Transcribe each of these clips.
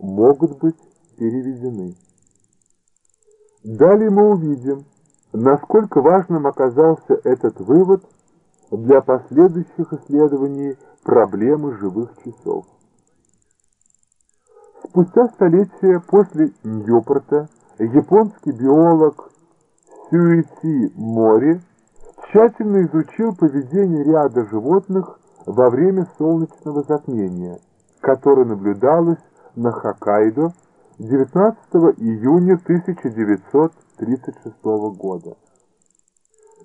могут быть переведены. Далее мы увидим, насколько важным оказался этот вывод для последующих исследований проблемы живых часов. Спустя столетия после Ньюпорта японский биолог Сюити Мори тщательно изучил поведение ряда животных во время солнечного затмения, которое наблюдалось на Хоккайдо 19 июня 1936 года.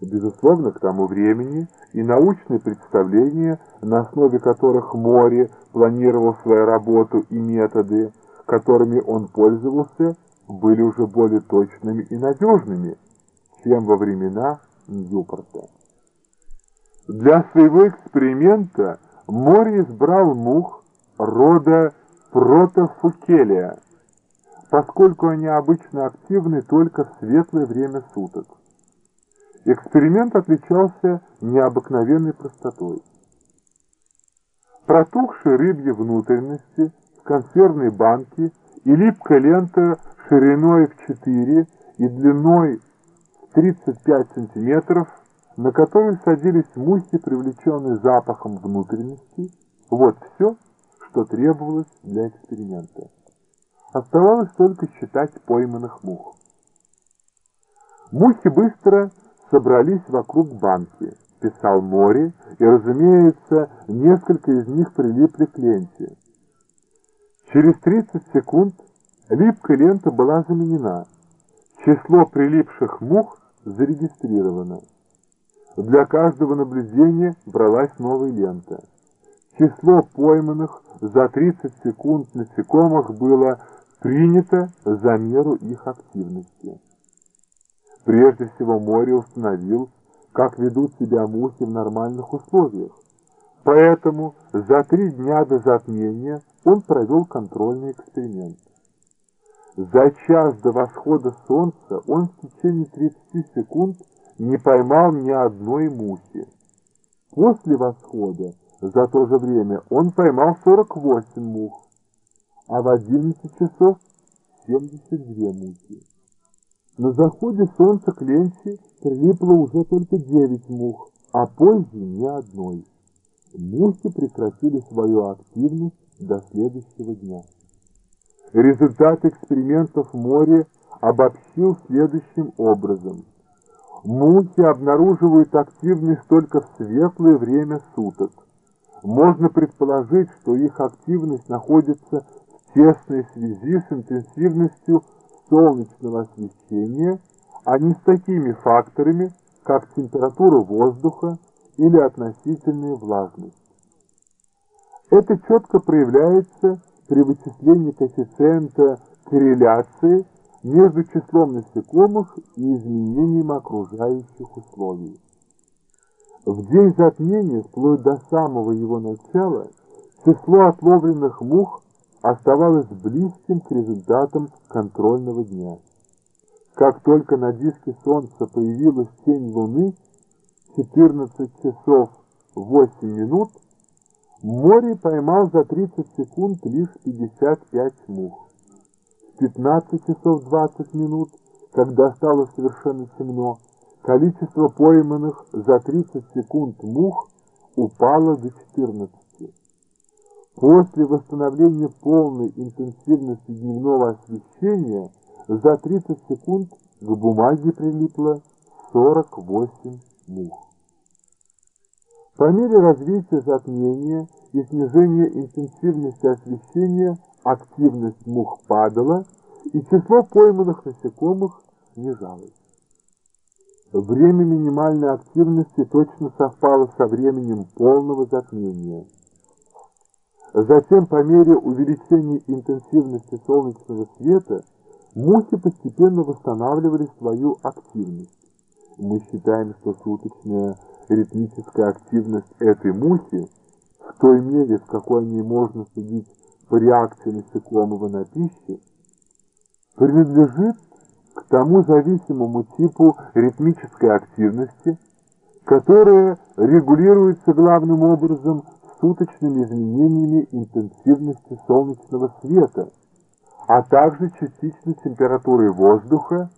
Безусловно, к тому времени и научные представления, на основе которых Мори планировал свою работу и методы, которыми он пользовался, были уже более точными и надежными, чем во времена Ньюпорта. Для своего эксперимента Мори избрал мух рода протофукелия, поскольку они обычно активны только в светлое время суток. Эксперимент отличался необыкновенной простотой. Протухшие рыбьи внутренности, консервные банки и липкая лента шириной в 4 и длиной в 35 сантиметров, на которую садились мухи, привлеченные запахом внутренности, вот все, что требовалось для эксперимента. Оставалось только считать пойманных мух. Мухи быстро собрались вокруг банки, писал Мори, и, разумеется, несколько из них прилипли к ленте. Через 30 секунд липкая лента была заменена. Число прилипших мух зарегистрировано. Для каждого наблюдения бралась новая лента. Число пойманных за 30 секунд насекомых было принято за меру их активности. Прежде всего море установил, как ведут себя мухи в нормальных условиях. Поэтому за три дня до затмения он провел контрольный эксперимент. За час до восхода солнца он в течение 30 секунд не поймал ни одной мухи. После восхода за то же время он поймал 48 мух а в 11 часов 72 мухи. На заходе солнца к ленте прилипло уже только 9 мух, а позже ни одной. Мухи прекратили свою активность до следующего дня. Результат экспериментов море обобщил следующим образом. Мухи обнаруживают активность только в светлое время суток. Можно предположить, что их активность находится тесной связи с интенсивностью солнечного освещения, а не с такими факторами, как температура воздуха или относительная влажность. Это четко проявляется при вычислении коэффициента корреляции между числом насекомых и изменением окружающих условий. В день затмения, вплоть до самого его начала, число отловленных мух оставалось близким к результатам контрольного дня. Как только на диске Солнца появилась тень Луны, 14 часов 8 минут, море поймал за 30 секунд лишь 55 мух. В 15 часов 20 минут, когда стало совершенно темно, количество пойманных за 30 секунд мух упало до 14. После восстановления полной интенсивности дневного освещения за 30 секунд к бумаге прилипло 48 мух. По мере развития затмения и снижения интенсивности освещения активность мух падала, и число пойманных насекомых снижалось. Время минимальной активности точно совпало со временем полного затмения. Затем, по мере увеличения интенсивности солнечного света, мухи постепенно восстанавливали свою активность. Мы считаем, что суточная ритмическая активность этой мухи, в той мере, в какой о можно судить по реакции насекомого на пищу, принадлежит тому зависимому типу ритмической активности, которая регулируется главным образом суточными изменениями интенсивности солнечного света, а также частичной температурой воздуха